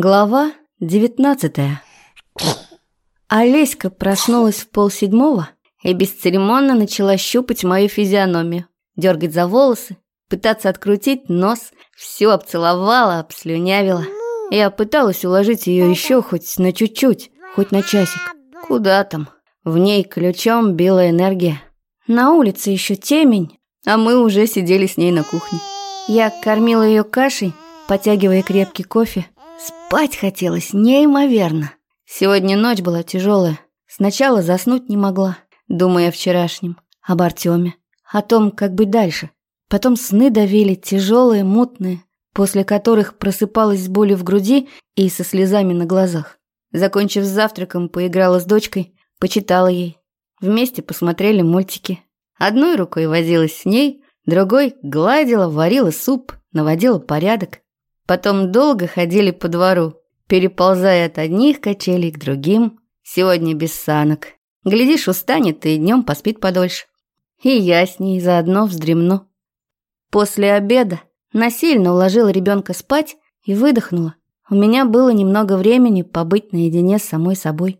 Глава девятнадцатая. Олеська проснулась в полседьмого и бесцеремонно начала щупать мою физиономию, дергать за волосы, пытаться открутить нос, все обцеловала, обслюнявила. Я пыталась уложить ее еще хоть на чуть-чуть, хоть на часик. Куда там? В ней ключом била энергия. На улице еще темень, а мы уже сидели с ней на кухне. Я кормила ее кашей, потягивая крепкий кофе, Спать хотелось неимоверно. Сегодня ночь была тяжелая. Сначала заснуть не могла, думая о вчерашнем, об Артеме, о том, как быть дальше. Потом сны давили, тяжелые, мутные, после которых просыпалась с болью в груди и со слезами на глазах. Закончив с завтраком, поиграла с дочкой, почитала ей. Вместе посмотрели мультики. Одной рукой возилась с ней, другой гладила, варила суп, наводила порядок. Потом долго ходили по двору, переползая от одних качелей к другим. Сегодня без санок. Глядишь, устанет и днем поспит подольше. И я с ней заодно вздремну. После обеда насильно уложила ребенка спать и выдохнула. У меня было немного времени побыть наедине с самой собой.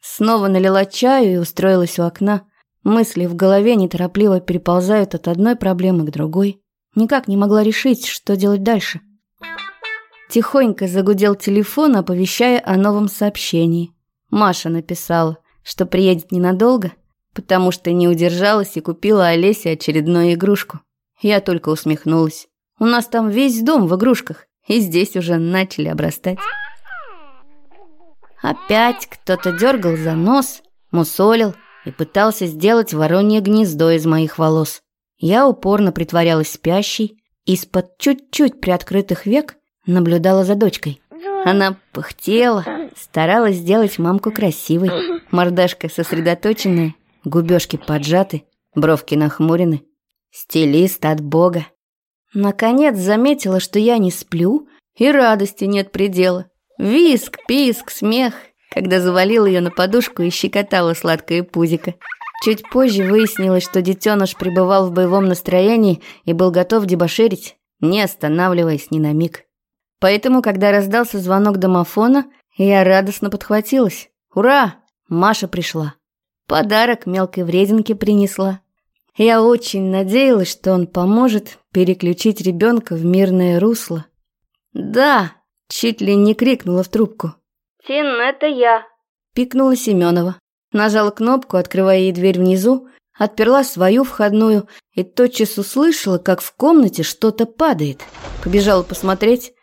Снова налила чаю и устроилась у окна. Мысли в голове неторопливо переползают от одной проблемы к другой. Никак не могла решить, что делать дальше. Тихонько загудел телефон, оповещая о новом сообщении. Маша написала, что приедет ненадолго, потому что не удержалась и купила Олесе очередную игрушку. Я только усмехнулась. У нас там весь дом в игрушках, и здесь уже начали обрастать. Опять кто-то дергал за нос, мусолил и пытался сделать воронье гнездо из моих волос. Я упорно притворялась спящей, из-под чуть-чуть приоткрытых век наблюдала за дочкой. Она пыхтела, старалась сделать мамку красивой. Мордашка сосредоточенная, губежки поджаты, бровки нахмурены. Стилист от бога. Наконец заметила, что я не сплю, и радости нет предела. Виск, писк, смех, когда завалила ее на подушку и щекотала сладкое пузико. Чуть позже выяснилось, что детеныш пребывал в боевом настроении и был готов дебоширить, не останавливаясь ни на миг. Поэтому, когда раздался звонок домофона, я радостно подхватилась. «Ура! Маша пришла!» Подарок мелкой врединке принесла. Я очень надеялась, что он поможет переключить ребенка в мирное русло. «Да!» — чуть ли не крикнула в трубку. «Тин, это я!» — пикнула Семенова. Нажала кнопку, открывая ей дверь внизу, отперла свою входную и тотчас услышала, как в комнате что-то падает. Побежала посмотреть.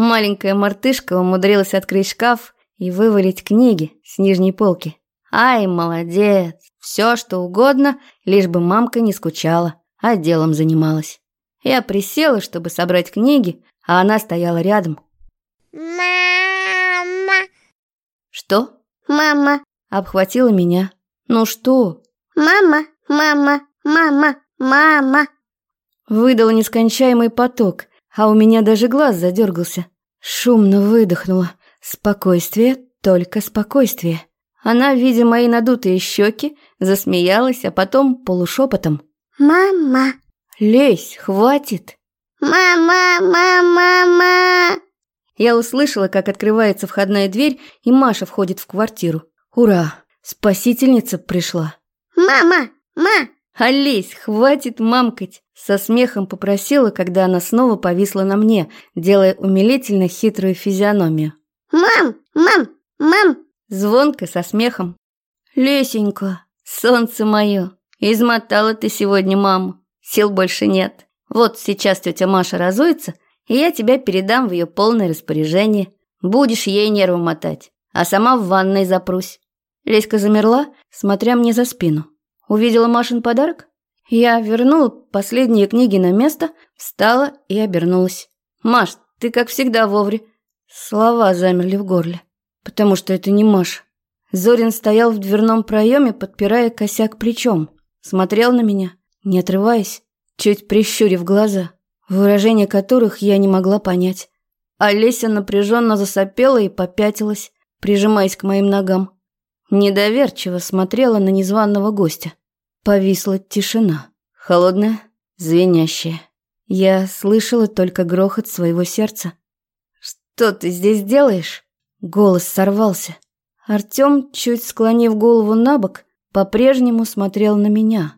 Маленькая мартышка умудрилась открыть шкаф и вывалить книги с нижней полки. Ай, молодец! Все, что угодно, лишь бы мамка не скучала, а делом занималась. Я присела, чтобы собрать книги, а она стояла рядом. «Мама!» «Что?» «Мама!» Обхватила меня. «Ну что?» «Мама! Мама! Мама! Мама!» Выдал нескончаемый поток а у меня даже глаз задергался. Шумно выдохнула. Спокойствие, только спокойствие. Она, видя мои надутые щеки, засмеялась, а потом полушепотом. «Мама!» «Лезь, хватит!» «Мама, мама, мама!» Я услышала, как открывается входная дверь, и Маша входит в квартиру. «Ура! Спасительница пришла!» «Мама! Ма!» «Олесь, хватит мамкать!» Со смехом попросила, когда она снова повисла на мне, делая умилительно хитрую физиономию. «Мам! Мам! Мам!» Звонко, со смехом. «Лесенька, солнце мое, измотала ты сегодня маму. Сил больше нет. Вот сейчас тетя Маша разуется, и я тебя передам в ее полное распоряжение. Будешь ей нервы мотать, а сама в ванной запрусь». Леська замерла, смотря мне за спину. Увидела Машин подарок? Я вернула последние книги на место, встала и обернулась. «Маш, ты как всегда вовремя». Слова замерли в горле, потому что это не Маша. Зорин стоял в дверном проеме, подпирая косяк плечом. Смотрел на меня, не отрываясь, чуть прищурив глаза, выражение которых я не могла понять. Олеся напряженно засопела и попятилась, прижимаясь к моим ногам. Недоверчиво смотрела на незваного гостя. Повисла тишина, холодная, звенящая. Я слышала только грохот своего сердца. что ты здесь делаешь?» Голос сорвался. Артем, чуть склонив голову на бок, по-прежнему смотрел на меня.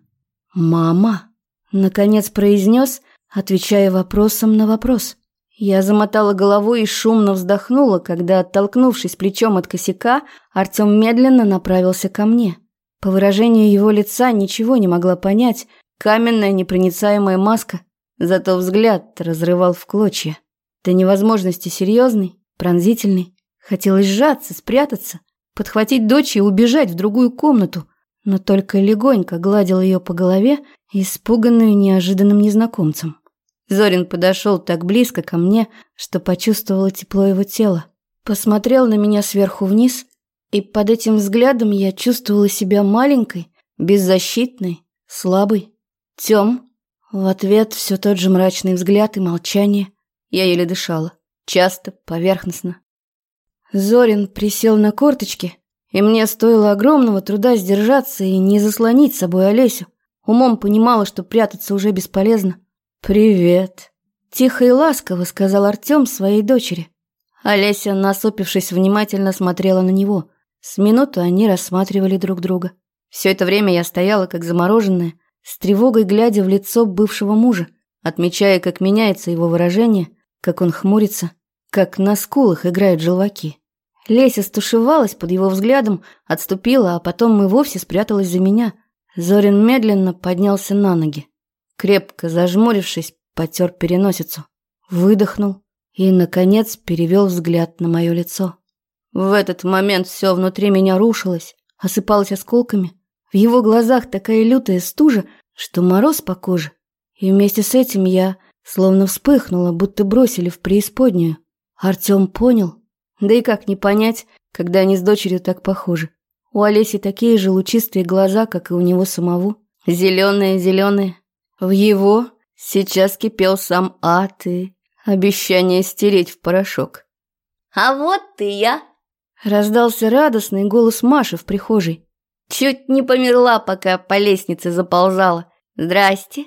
«Мама!» — наконец произнес, отвечая вопросом на вопрос. Я замотала головой и шумно вздохнула, когда, оттолкнувшись плечом от косяка, Артем медленно направился ко мне. По выражению его лица ничего не могла понять, каменная непроницаемая маска, зато взгляд разрывал в клочья. До невозможности серьезный, пронзительный. Хотелось сжаться, спрятаться, подхватить дочь и убежать в другую комнату, но только легонько гладил ее по голове, испуганную неожиданным незнакомцем. Зорин подошел так близко ко мне, что почувствовала тепло его тела. Посмотрел на меня сверху вниз, и под этим взглядом я чувствовала себя маленькой, беззащитной, слабой. Тем. В ответ все тот же мрачный взгляд и молчание. Я еле дышала. Часто, поверхностно. Зорин присел на корточки, и мне стоило огромного труда сдержаться и не заслонить собой Олесю. Умом понимала, что прятаться уже бесполезно. «Привет!» – тихо и ласково сказал Артем своей дочери. Олеся, насупившись, внимательно смотрела на него. С минуту они рассматривали друг друга. Все это время я стояла, как замороженная, с тревогой глядя в лицо бывшего мужа, отмечая, как меняется его выражение, как он хмурится, как на скулах играют желваки. Леся стушевалась под его взглядом, отступила, а потом и вовсе спряталась за меня. Зорин медленно поднялся на ноги крепко зажмурившись, потер переносицу, выдохнул и, наконец, перевел взгляд на мое лицо. В этот момент все внутри меня рушилось, осыпалось осколками. В его глазах такая лютая стужа, что мороз по коже. И вместе с этим я словно вспыхнула, будто бросили в преисподнюю. Артем понял. Да и как не понять, когда они с дочерью так похожи. У Олеси такие же лучистые глаза, как и у него самого. Зеленые-зеленые, в его сейчас кипел сам ад и обещание стереть в порошок. «А вот ты я!» Раздался радостный голос Маши в прихожей. «Чуть не померла, пока по лестнице заползала. Здрасте!»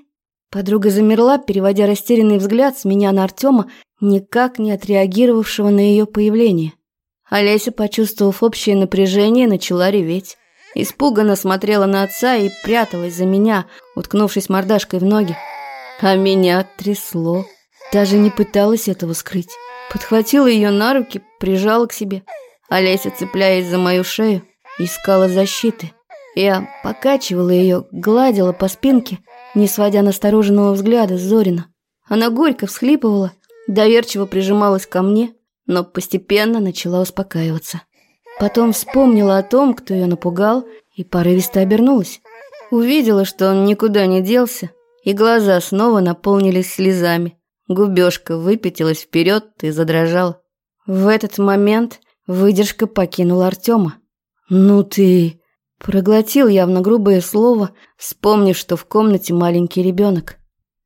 Подруга замерла, переводя растерянный взгляд с меня на Артема, никак не отреагировавшего на ее появление. Олеся, почувствовав общее напряжение, начала реветь. Испуганно смотрела на отца и пряталась за меня, уткнувшись мордашкой в ноги. А меня трясло. Даже не пыталась этого скрыть. Подхватила ее на руки, прижала к себе. Олеся, цепляясь за мою шею, искала защиты. Я покачивала ее, гладила по спинке, не сводя настороженного взгляда с Зорина. Она горько всхлипывала, доверчиво прижималась ко мне, но постепенно начала успокаиваться. Потом вспомнила о том, кто ее напугал, и порывисто обернулась. Увидела, что он никуда не делся, и глаза снова наполнились слезами. Губежка выпятилась вперед и задрожала. В этот момент выдержка покинула Артема. «Ну ты...» Проглотил явно грубое слово, вспомнив, что в комнате маленький ребенок.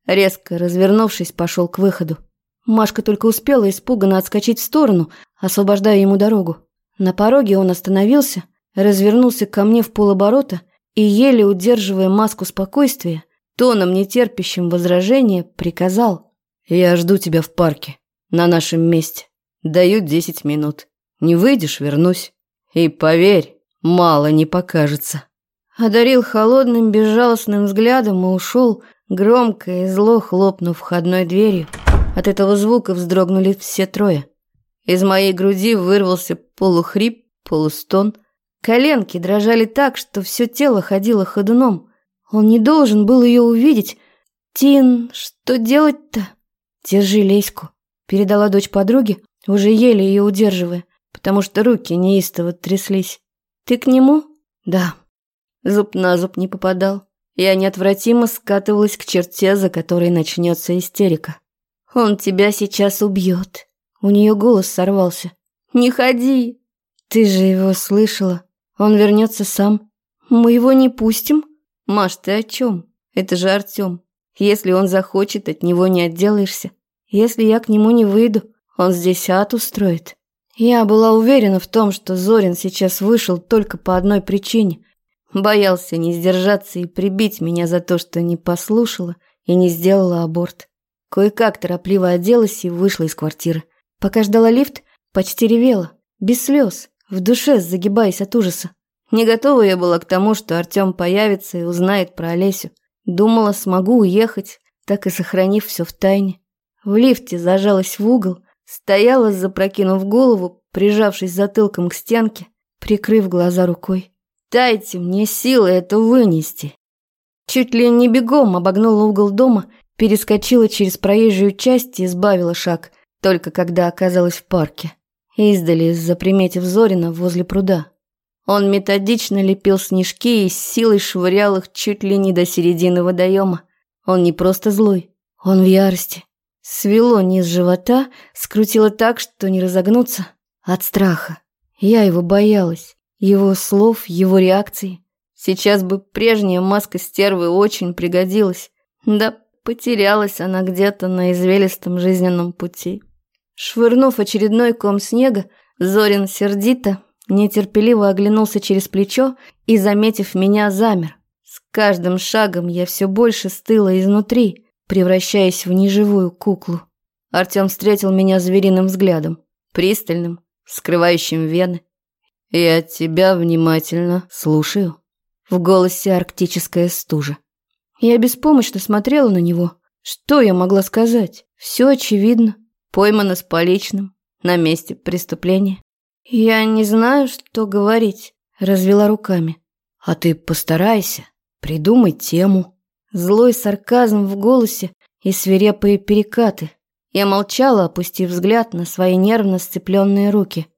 Резко развернувшись, пошел к выходу. Машка только успела испуганно отскочить в сторону, освобождая ему дорогу. На пороге он остановился, развернулся ко мне в полоборота и, еле удерживая маску спокойствия, тоном нетерпящим возражения, приказал. «Я жду тебя в парке, на нашем месте. Даю десять минут. Не выйдешь – вернусь. И поверь, мало не покажется». Одарил холодным, безжалостным взглядом и ушел, громко и зло хлопнув входной дверью. От этого звука вздрогнули все трое. Из моей груди вырвался полухрип, полустон. Коленки дрожали так, что все тело ходило ходуном. Он не должен был ее увидеть. «Тин, что делать-то?» «Держи Леську», — передала дочь подруге, уже еле ее удерживая, потому что руки неистово тряслись. «Ты к нему?» «Да». Зуб на зуб не попадал. Я неотвратимо скатывалась к черте, за которой начнется истерика. «Он тебя сейчас убьет», у нее голос сорвался. «Не ходи!» «Ты же его слышала. Он вернется сам. Мы его не пустим?» «Маш, ты о чем? Это же Артем. Если он захочет, от него не отделаешься. Если я к нему не выйду, он здесь ад устроит». Я была уверена в том, что Зорин сейчас вышел только по одной причине. Боялся не сдержаться и прибить меня за то, что не послушала и не сделала аборт. Кое-как торопливо оделась и вышла из квартиры. Пока ждала лифт, почти ревела, без слез, в душе загибаясь от ужаса. Не готова я была к тому, что Артем появится и узнает про Олесю. Думала, смогу уехать, так и сохранив все в тайне. В лифте зажалась в угол, стояла, запрокинув голову, прижавшись затылком к стенке, прикрыв глаза рукой. «Дайте мне силы это вынести!» Чуть ли не бегом обогнула угол дома, перескочила через проезжую часть и избавила шаг, только когда оказалась в парке. Издали, заприметив Зорина возле пруда. Он методично лепил снежки и с силой швырял их чуть ли не до середины водоема. Он не просто злой, он в ярости. Свело низ живота, скрутило так, что не разогнуться от страха. Я его боялась, его слов, его реакции. Сейчас бы прежняя маска стервы очень пригодилась. Да потерялась она где-то на извилистом жизненном пути. Швырнув очередной ком снега, Зорин сердито, нетерпеливо оглянулся через плечо и, заметив меня, замер. С каждым шагом я все больше стыла изнутри, превращаясь в неживую куклу. Артем встретил меня звериным взглядом, пристальным, скрывающим вены. «Я тебя внимательно слушаю». В голосе арктическая стужа. Я беспомощно смотрела на него. Что я могла сказать? Все очевидно. Поймана с поличным, на месте преступления. «Я не знаю, что говорить», — развела руками. «А ты постарайся, придумай тему». Злой сарказм в голосе и свирепые перекаты. Я молчала, опустив взгляд на свои нервно сцепленные руки.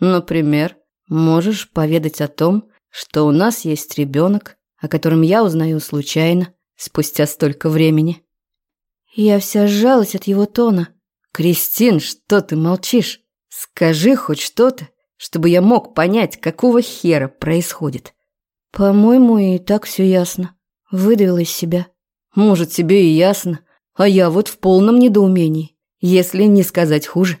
«Например, можешь поведать о том, что у нас есть ребенок, о котором я узнаю случайно, спустя столько времени». Я вся сжалась от его тона. «Кристин, что ты молчишь? Скажи хоть что-то, чтобы я мог понять, какого хера происходит. По-моему, и так все ясно. Выдавила из себя. Может, тебе и ясно, а я вот в полном недоумении, если не сказать хуже.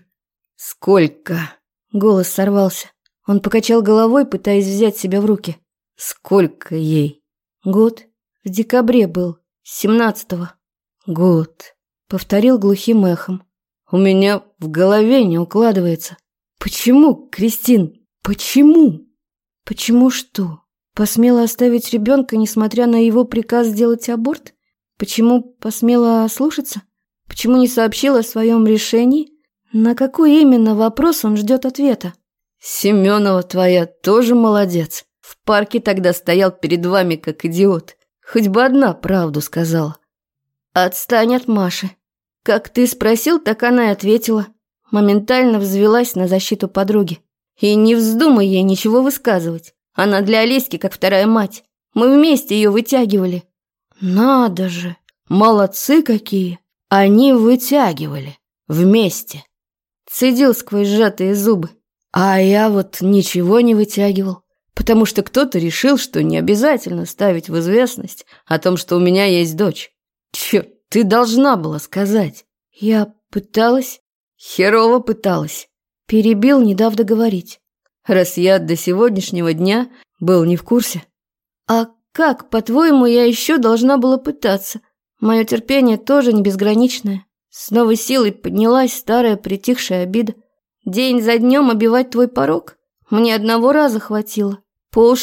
Сколько? Голос сорвался. Он покачал головой, пытаясь взять себя в руки. Сколько ей? Год. В декабре был. Семнадцатого. Год. Повторил глухим эхом. У меня в голове не укладывается. Почему, Кристин? Почему? Почему что? Посмела оставить ребенка, несмотря на его приказ сделать аборт? Почему посмела ослушаться? Почему не сообщила о своем решении? На какой именно вопрос он ждет ответа? Семенова твоя тоже молодец. В парке тогда стоял перед вами как идиот. Хоть бы одна правду сказала. Отстань от Маши. Как ты спросил, так она и ответила. Моментально взвелась на защиту подруги. И не вздумай ей ничего высказывать. Она для Олеськи как вторая мать. Мы вместе ее вытягивали. Надо же, молодцы какие. Они вытягивали. Вместе. Цедил сквозь сжатые зубы. А я вот ничего не вытягивал. Потому что кто-то решил, что не обязательно ставить в известность о том, что у меня есть дочь. Черт, ты должна была сказать. Я пыталась. Херово пыталась. Перебил, не дав договорить. Раз я до сегодняшнего дня был не в курсе. А как, по-твоему, я еще должна была пытаться? Мое терпение тоже не безграничное. С новой силой поднялась старая притихшая обида. День за днем обивать твой порог? Мне одного раза хватило. По.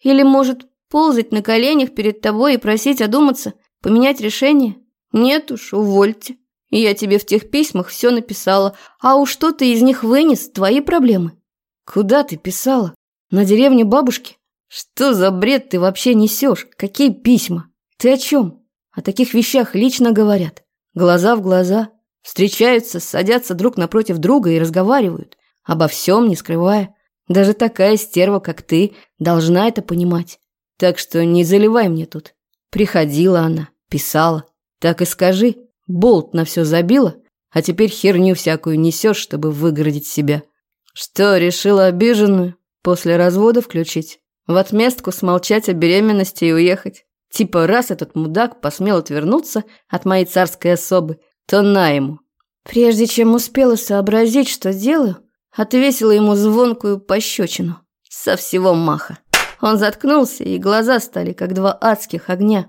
Или, может, ползать на коленях перед тобой и просить одуматься, поменять решение? Нет уж, увольте. Я тебе в тех письмах все написала, а уж что ты из них вынес, твои проблемы. Куда ты писала? На деревню бабушки? Что за бред ты вообще несешь? Какие письма? Ты о чем? О таких вещах лично говорят. Глаза в глаза. Встречаются, садятся друг напротив друга и разговаривают. Обо всем не скрывая. Даже такая стерва, как ты, должна это понимать. Так что не заливай мне тут. Приходила она, писала. Так и скажи, болт на все забила, а теперь херню всякую несешь, чтобы выгородить себя. Что, решила обиженную после развода включить? В отместку смолчать о беременности и уехать? Типа, раз этот мудак посмел отвернуться от моей царской особы, то на ему. Прежде чем успела сообразить, что делаю, отвесила ему звонкую пощечину. Со всего маха. Он заткнулся, и глаза стали, как два адских огня.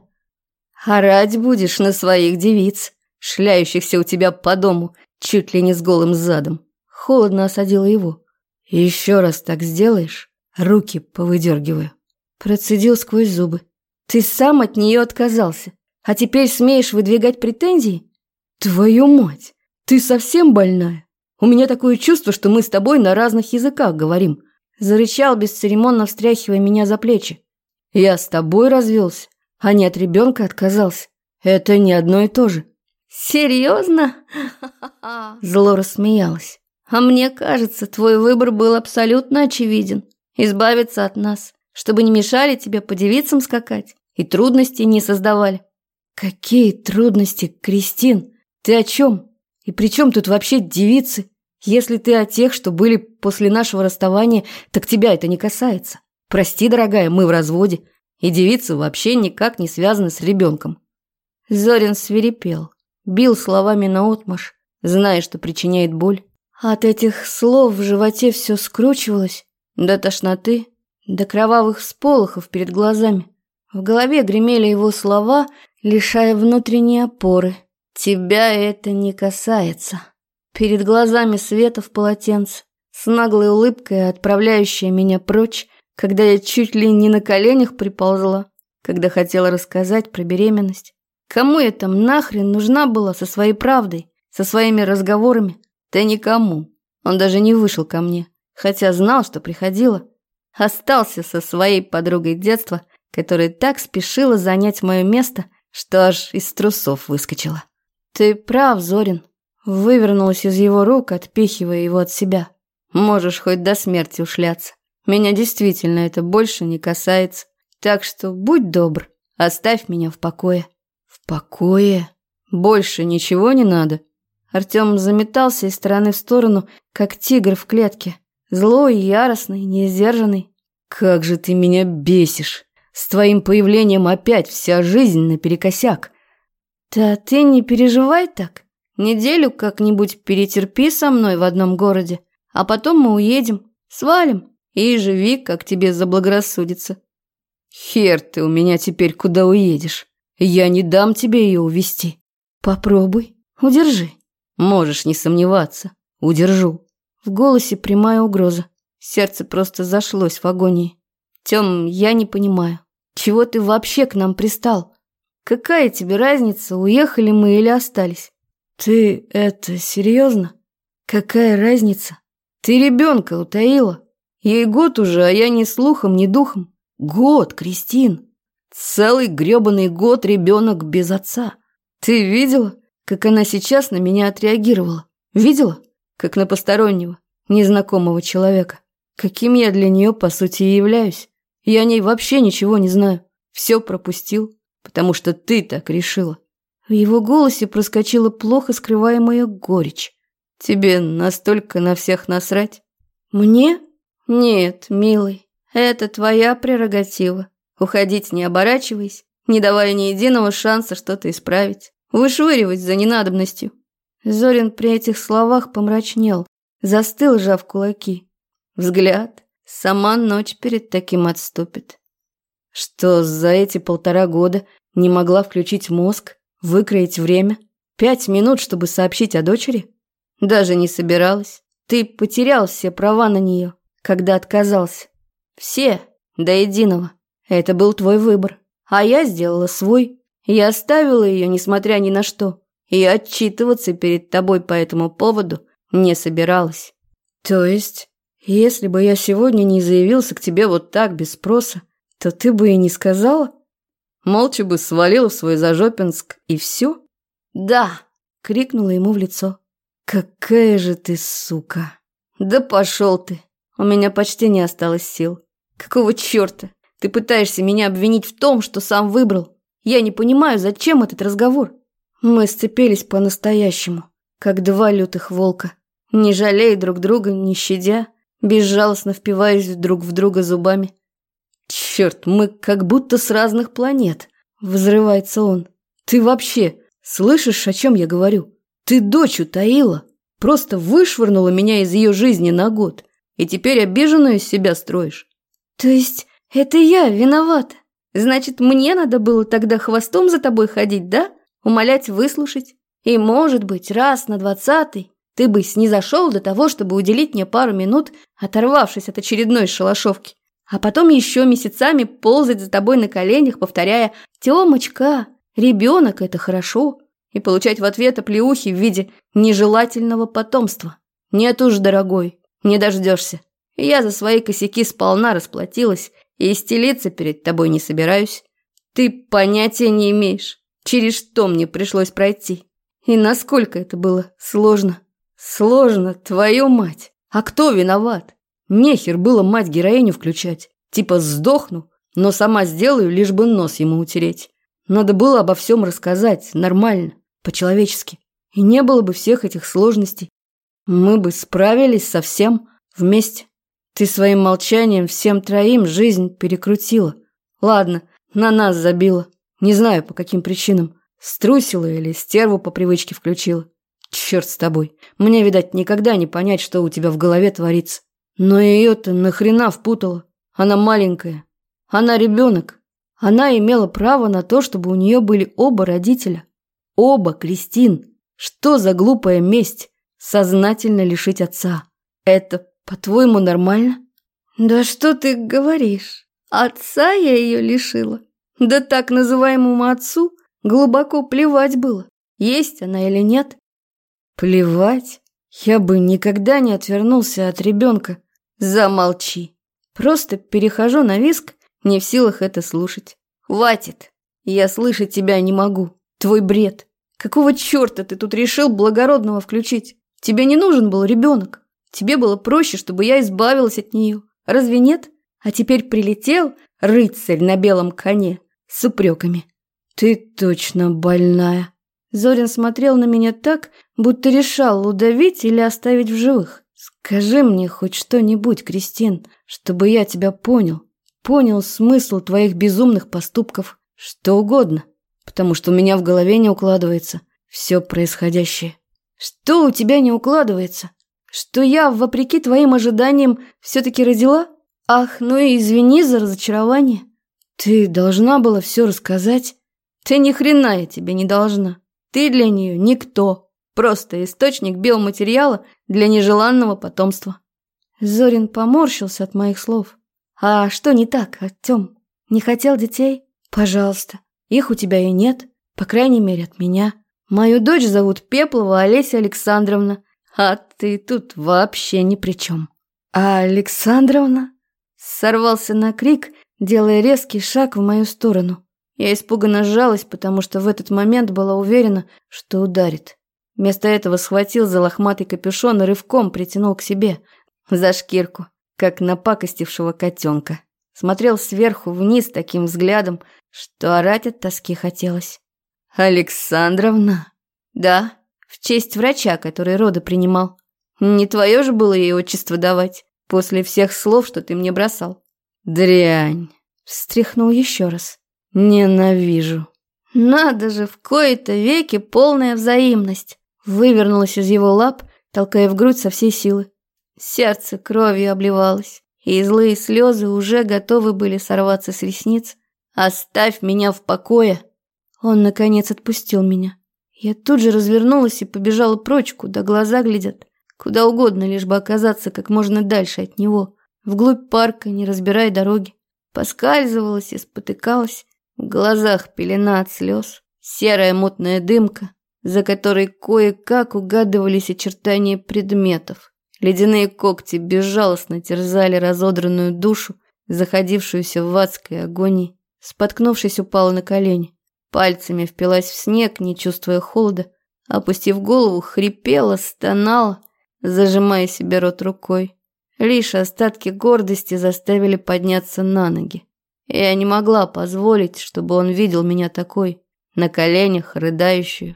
Орать будешь на своих девиц, шляющихся у тебя по дому, чуть ли не с голым задом. Холодно осадила его. «Еще раз так сделаешь, руки повыдергиваю». Процедил сквозь зубы. «Ты сам от нее отказался, а теперь смеешь выдвигать претензии? Твою мать, ты совсем больная? У меня такое чувство, что мы с тобой на разных языках говорим». Зарычал, бесцеремонно встряхивая меня за плечи. «Я с тобой развелся, а не от ребенка отказался. Это не одно и то же». «Серьезно?» Зло рассмеялась. «А мне кажется, твой выбор был абсолютно очевиден. Избавиться от нас, чтобы не мешали тебе по девицам скакать и трудностей не создавали». «Какие трудности, Кристин? Ты о чем? И при чем тут вообще девицы? Если ты о тех, что были после нашего расставания, так тебя это не касается. Прости, дорогая, мы в разводе, и девицы вообще никак не связаны с ребенком». Зорин свирепел бил словами наотмашь, зная, что причиняет боль. От этих слов в животе все скручивалось, до тошноты, до кровавых сполохов перед глазами. В голове гремели его слова, лишая внутренней опоры. «Тебя это не касается». Перед глазами света в полотенце, с наглой улыбкой, отправляющая меня прочь, когда я чуть ли не на коленях приползла, когда хотела рассказать про беременность. Кому я там нахрен нужна была со своей правдой, со своими разговорами? Да никому. Он даже не вышел ко мне, хотя знал, что приходила. Остался со своей подругой детства, которая так спешила занять мое место, что аж из трусов выскочила. Ты прав, Зорин. Вывернулась из его рук, отпихивая его от себя. Можешь хоть до смерти ушляться. Меня действительно это больше не касается. Так что будь добр, оставь меня в покое покое? Больше ничего не надо?» Артем заметался из стороны в сторону, как тигр в клетке. Злой, яростный, несдержанный. «Как же ты меня бесишь! С твоим появлением опять вся жизнь наперекосяк!» «Да ты не переживай так. Неделю как-нибудь перетерпи со мной в одном городе, а потом мы уедем, свалим и живи, как тебе заблагорассудится». «Хер ты у меня теперь куда уедешь?» Я не дам тебе ее увести. Попробуй, удержи. Можешь не сомневаться. Удержу. В голосе прямая угроза. Сердце просто зашлось в агонии. Тем, я не понимаю, чего ты вообще к нам пристал? Какая тебе разница, уехали мы или остались? Ты это серьезно? Какая разница? Ты ребенка утаила. Ей год уже, а я ни слухом, ни духом. Год, Кристин. Целый грёбаный год ребенок без отца. Ты видела, как она сейчас на меня отреагировала? Видела? Как на постороннего, незнакомого человека. Каким я для нее, по сути, и являюсь. Я о ней вообще ничего не знаю. Все пропустил, потому что ты так решила. В его голосе проскочила плохо скрываемая горечь. Тебе настолько на всех насрать? Мне? Нет, милый, это твоя прерогатива. Уходить не оборачиваясь, не давая ни единого шанса что-то исправить. Вышвыривать за ненадобностью. Зорин при этих словах помрачнел, застыл, сжав кулаки. Взгляд. Сама ночь перед таким отступит. Что за эти полтора года не могла включить мозг, выкроить время? Пять минут, чтобы сообщить о дочери? Даже не собиралась. Ты потерял все права на нее, когда отказался. Все, до единого. Это был твой выбор. А я сделала свой. Я оставила ее, несмотря ни на что. И отчитываться перед тобой по этому поводу не собиралась. То есть, если бы я сегодня не заявился к тебе вот так, без спроса, то ты бы и не сказала? Молча бы свалила в свой Зажопинск, и все? Да, крикнула ему в лицо. Какая же ты сука! Да пошел ты! У меня почти не осталось сил. Какого черта? Ты пытаешься меня обвинить в том, что сам выбрал. Я не понимаю, зачем этот разговор. Мы сцепились по-настоящему, как два лютых волка, не жалея друг друга, не щадя, безжалостно впиваясь друг в друга зубами. Черт, мы как будто с разных планет. Взрывается он. Ты вообще слышишь, о чем я говорю? Ты дочь утаила. Просто вышвырнула меня из ее жизни на год. И теперь обиженную из себя строишь. То есть «Это я виновата. Значит, мне надо было тогда хвостом за тобой ходить, да? Умолять выслушать. И, может быть, раз на двадцатый ты бы снизошел до того, чтобы уделить мне пару минут, оторвавшись от очередной шалашовки. А потом еще месяцами ползать за тобой на коленях, повторяя «Темочка, ребенок – это хорошо», и получать в ответ оплеухи в виде нежелательного потомства. Нет уж, дорогой, не дождешься. Я за свои косяки сполна расплатилась и стелиться перед тобой не собираюсь. Ты понятия не имеешь, через что мне пришлось пройти. И насколько это было сложно. Сложно, твою мать. А кто виноват? Нехер было мать-героиню включать. Типа сдохну, но сама сделаю, лишь бы нос ему утереть. Надо было обо всем рассказать, нормально, по-человечески. И не было бы всех этих сложностей. Мы бы справились со всем вместе. Ты своим молчанием всем троим жизнь перекрутила. Ладно, на нас забила. Не знаю, по каким причинам. Струсила или стерву по привычке включила. Черт с тобой. Мне, видать, никогда не понять, что у тебя в голове творится. Но ее-то нахрена впутала? Она маленькая. Она ребенок. Она имела право на то, чтобы у нее были оба родителя. Оба, Кристин. Что за глупая месть? Сознательно лишить отца. Это, по-твоему, нормально? Да что ты говоришь? Отца я ее лишила. Да так называемому отцу глубоко плевать было, есть она или нет. Плевать? Я бы никогда не отвернулся от ребенка. Замолчи. Просто перехожу на виск, не в силах это слушать. Хватит. Я слышать тебя не могу. Твой бред. Какого черта ты тут решил благородного включить? Тебе не нужен был ребенок. Тебе было проще, чтобы я избавилась от нее. Разве нет? А теперь прилетел рыцарь на белом коне с упреками. Ты точно больная. Зорин смотрел на меня так, будто решал, удавить или оставить в живых. Скажи мне хоть что-нибудь, Кристин, чтобы я тебя понял. Понял смысл твоих безумных поступков. Что угодно. Потому что у меня в голове не укладывается все происходящее. Что у тебя не укладывается? Что я, вопреки твоим ожиданиям, все-таки родила? Ах, ну и извини за разочарование. Ты должна была все рассказать. Ты ни хрена я тебе не должна. Ты для нее никто. Просто источник биоматериала для нежеланного потомства. Зорин поморщился от моих слов. А что не так, Артем? Не хотел детей? Пожалуйста. Их у тебя и нет. По крайней мере, от меня. Мою дочь зовут Пеплова Олеся Александровна. А ты тут вообще ни при чем. А Александровна? Сорвался на крик, делая резкий шаг в мою сторону. Я испуганно сжалась, потому что в этот момент была уверена, что ударит. Вместо этого схватил за лохматый капюшон и рывком притянул к себе, за шкирку, как напакостившего котенка. Смотрел сверху вниз таким взглядом, что орать от тоски хотелось. «Александровна?» «Да, в честь врача, который роды принимал. Не твое же было ей отчество давать, после всех слов, что ты мне бросал». «Дрянь!» – встряхнул еще раз. Ненавижу. Надо же, в кои-то веки полная взаимность. Вывернулась из его лап, толкая в грудь со всей силы. Сердце кровью обливалось, и злые слезы уже готовы были сорваться с ресниц. «Оставь меня в покое!» Он, наконец, отпустил меня. Я тут же развернулась и побежала прочь, куда глаза глядят. Куда угодно, лишь бы оказаться как можно дальше от него. Вглубь парка, не разбирая дороги. Поскальзывалась и спотыкалась. В глазах пелена от слез, серая мутная дымка, за которой кое-как угадывались очертания предметов. Ледяные когти безжалостно терзали разодранную душу, заходившуюся в адской агонии. Споткнувшись, упала на колени. Пальцами впилась в снег, не чувствуя холода. Опустив голову, хрипела, стонала, зажимая себе рот рукой. Лишь остатки гордости заставили подняться на ноги. Я не могла позволить, чтобы он видел меня такой, на коленях, рыдающую.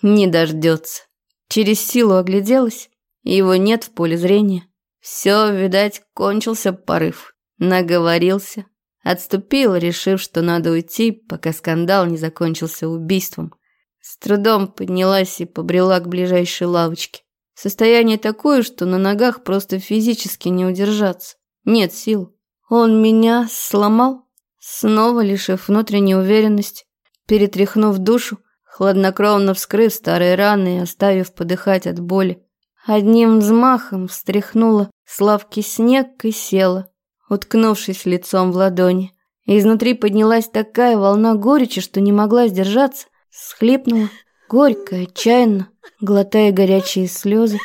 Не дождется. Через силу огляделась, его нет в поле зрения. Все, видать, кончился порыв. Наговорился. Отступил, решив, что надо уйти, пока скандал не закончился убийством. С трудом поднялась и побрела к ближайшей лавочке. Состояние такое, что на ногах просто физически не удержаться. Нет сил. Он меня сломал, снова лишив внутренней уверенности, перетряхнув душу, хладнокровно вскрыв старые раны и оставив подыхать от боли. Одним взмахом встряхнула с лавки снег и села, уткнувшись лицом в ладони. изнутри поднялась такая волна горечи, что не могла сдержаться, схлипнула, горько, отчаянно, глотая горячие слезы,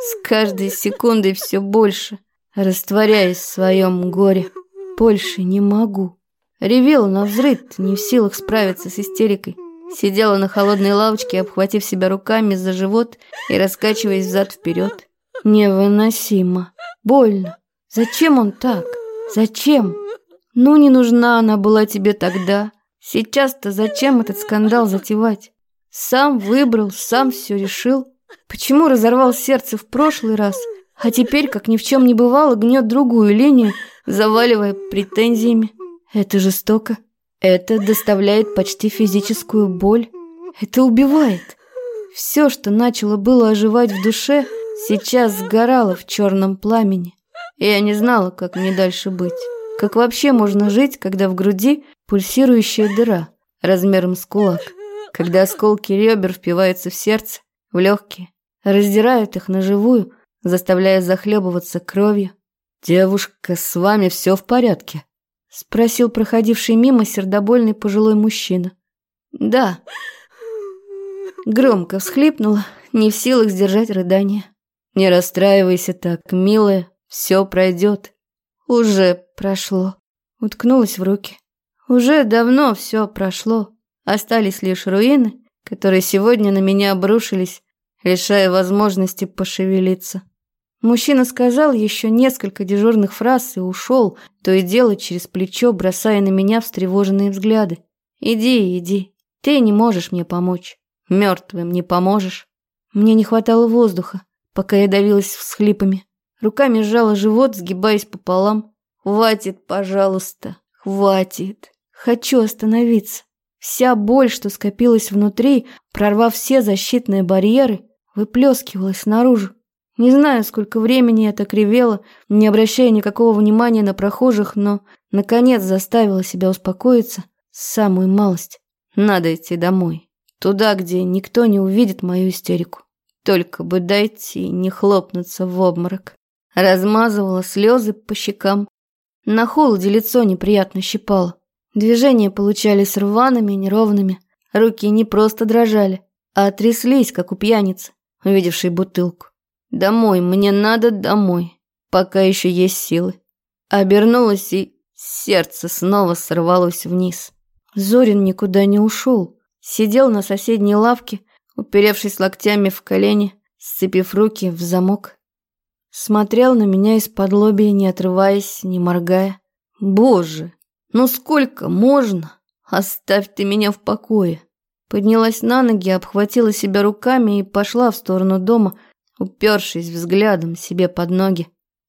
с каждой секундой все больше, растворяясь в своем горе. Больше не могу. Ревела на взрыв, не в силах справиться с истерикой. Сидела на холодной лавочке, обхватив себя руками за живот и раскачиваясь взад-вперед. Невыносимо. Больно. Зачем он так? Зачем? Ну, не нужна она была тебе тогда. Сейчас-то зачем этот скандал затевать? Сам выбрал, сам все решил. Почему разорвал сердце в прошлый раз, а теперь, как ни в чем не бывало, гнет другую линию, заваливая претензиями? Это жестоко. Это доставляет почти физическую боль. Это убивает. Все, что начало было оживать в душе, сейчас сгорало в черном пламени. И я не знала, как мне дальше быть. Как вообще можно жить, когда в груди пульсирующая дыра размером с кулак, когда осколки ребер впиваются в сердце, в легкие, раздирают их на живую, заставляя захлебываться кровью. «Девушка, с вами все в порядке?» Спросил проходивший мимо сердобольный пожилой мужчина. Да. Громко всхлипнула, не в силах сдержать рыдание. Не расстраивайся так, милая, все пройдет. Уже прошло. Уткнулась в руки. Уже давно все прошло. Остались лишь руины, которые сегодня на меня обрушились, лишая возможности пошевелиться. Мужчина сказал еще несколько дежурных фраз и ушел, то и дело через плечо, бросая на меня встревоженные взгляды. «Иди, иди. Ты не можешь мне помочь. Мертвым не поможешь». Мне не хватало воздуха, пока я давилась всхлипами. Руками сжала живот, сгибаясь пополам. «Хватит, пожалуйста, хватит. Хочу остановиться». Вся боль, что скопилась внутри, прорвав все защитные барьеры, выплескивалась наружу. Не знаю, сколько времени я так ревела, не обращая никакого внимания на прохожих, но, наконец, заставила себя успокоиться. Самую малость. Надо идти домой. Туда, где никто не увидит мою истерику. Только бы дойти и не хлопнуться в обморок. Размазывала слезы по щекам. На холоде лицо неприятно щипало. Движения получались рваными, неровными. Руки не просто дрожали, а тряслись, как у пьяницы, увидевшей бутылку. Домой, мне надо домой, пока еще есть силы. Обернулась и сердце снова сорвалось вниз. Зорин никуда не ушел. Сидел на соседней лавке, уперевшись локтями в колени, сцепив руки в замок. Смотрел на меня из-под лобья, не отрываясь, не моргая. Боже, ну сколько можно? Оставь ты меня в покое. Поднялась на ноги, обхватила себя руками и пошла в сторону дома, упершись взглядом себе под ноги.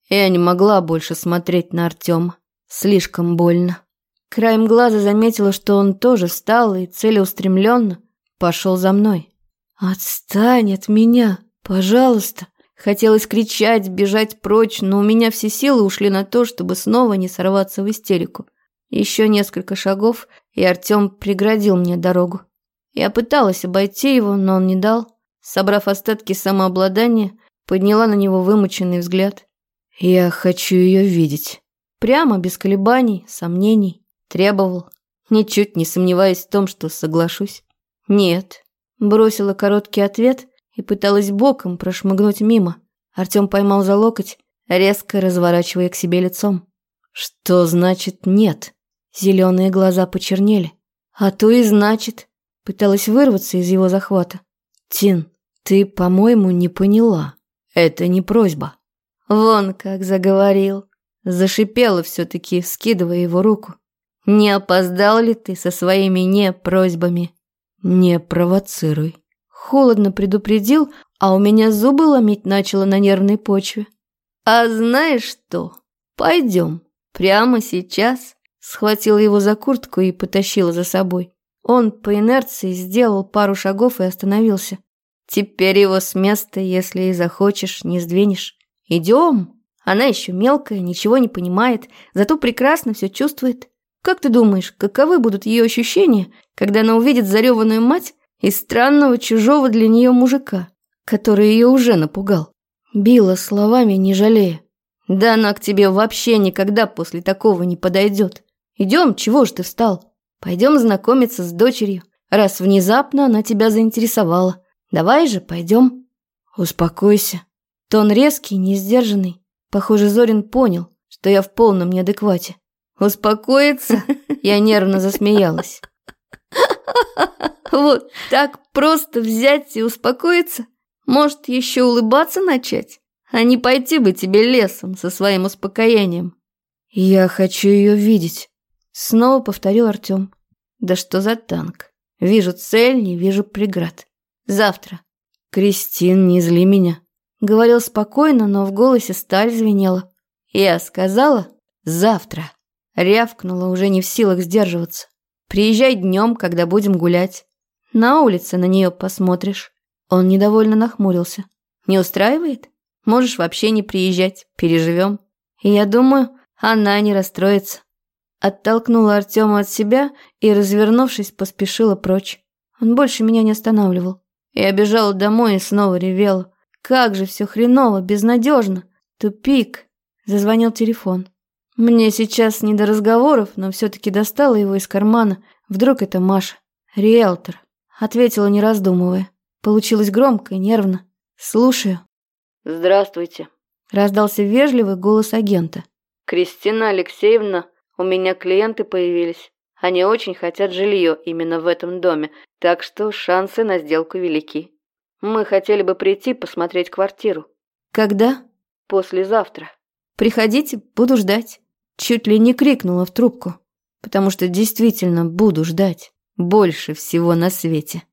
Я не могла больше смотреть на Артема. Слишком больно. Краем глаза заметила, что он тоже встал и целеустремленно пошел за мной. «Отстань от меня, пожалуйста!» Хотелось кричать, бежать прочь, но у меня все силы ушли на то, чтобы снова не сорваться в истерику. Еще несколько шагов, и Артем преградил мне дорогу. Я пыталась обойти его, но он не дал. Собрав остатки самообладания, подняла на него вымученный взгляд. «Я хочу ее видеть». Прямо, без колебаний, сомнений. Требовал, ничуть не сомневаясь в том, что соглашусь. «Нет». Бросила короткий ответ и пыталась боком прошмыгнуть мимо. Артем поймал за локоть, резко разворачивая к себе лицом. «Что значит нет?» Зеленые глаза почернели. «А то и значит...» Пыталась вырваться из его захвата. «Тин, ты, по-моему, не поняла. Это не просьба. Вон как заговорил. Зашипела все-таки, скидывая его руку. Не опоздал ли ты со своими не-просьбами? Не провоцируй. Холодно предупредил, а у меня зубы ломить начало на нервной почве. А знаешь что? Пойдем. Прямо сейчас. Схватила его за куртку и потащила за собой. Он по инерции сделал пару шагов и остановился. Теперь его с места, если и захочешь, не сдвинешь. Идем. Она еще мелкая, ничего не понимает, зато прекрасно все чувствует. Как ты думаешь, каковы будут ее ощущения, когда она увидит зареванную мать и странного чужого для нее мужика, который ее уже напугал? Била словами, не жалея. Да она к тебе вообще никогда после такого не подойдет. Идем, чего ж ты встал? Пойдем знакомиться с дочерью, раз внезапно она тебя заинтересовала. Давай же, пойдем. Успокойся. Тон резкий, несдержанный. Похоже, Зорин понял, что я в полном неадеквате. Успокоиться? Я нервно засмеялась. Вот так просто взять и успокоиться? Может, еще улыбаться начать? А не пойти бы тебе лесом со своим успокоением. Я хочу ее видеть. Снова повторил Артем. Да что за танк? Вижу цель, не вижу преград. Завтра. Кристин, не зли меня. Говорил спокойно, но в голосе сталь звенела. Я сказала завтра. Рявкнула, уже не в силах сдерживаться. Приезжай днем, когда будем гулять. На улице на нее посмотришь. Он недовольно нахмурился. Не устраивает? Можешь вообще не приезжать, переживем. И я думаю, она не расстроится. Оттолкнула Артема от себя и, развернувшись, поспешила прочь. Он больше меня не останавливал. Я бежала домой и снова ревела. Как же все хреново, безнадежно. Тупик. Зазвонил телефон. Мне сейчас не до разговоров, но все-таки достала его из кармана. Вдруг это Маша. Риэлтор. Ответила, не раздумывая. Получилось громко и нервно. Слушаю. «Здравствуйте», — раздался вежливый голос агента. «Кристина Алексеевна, у меня клиенты появились. Они очень хотят жилье именно в этом доме, так что шансы на сделку велики. Мы хотели бы прийти посмотреть квартиру». «Когда?» «Послезавтра». «Приходите, буду ждать». Чуть ли не крикнула в трубку, потому что действительно буду ждать больше всего на свете.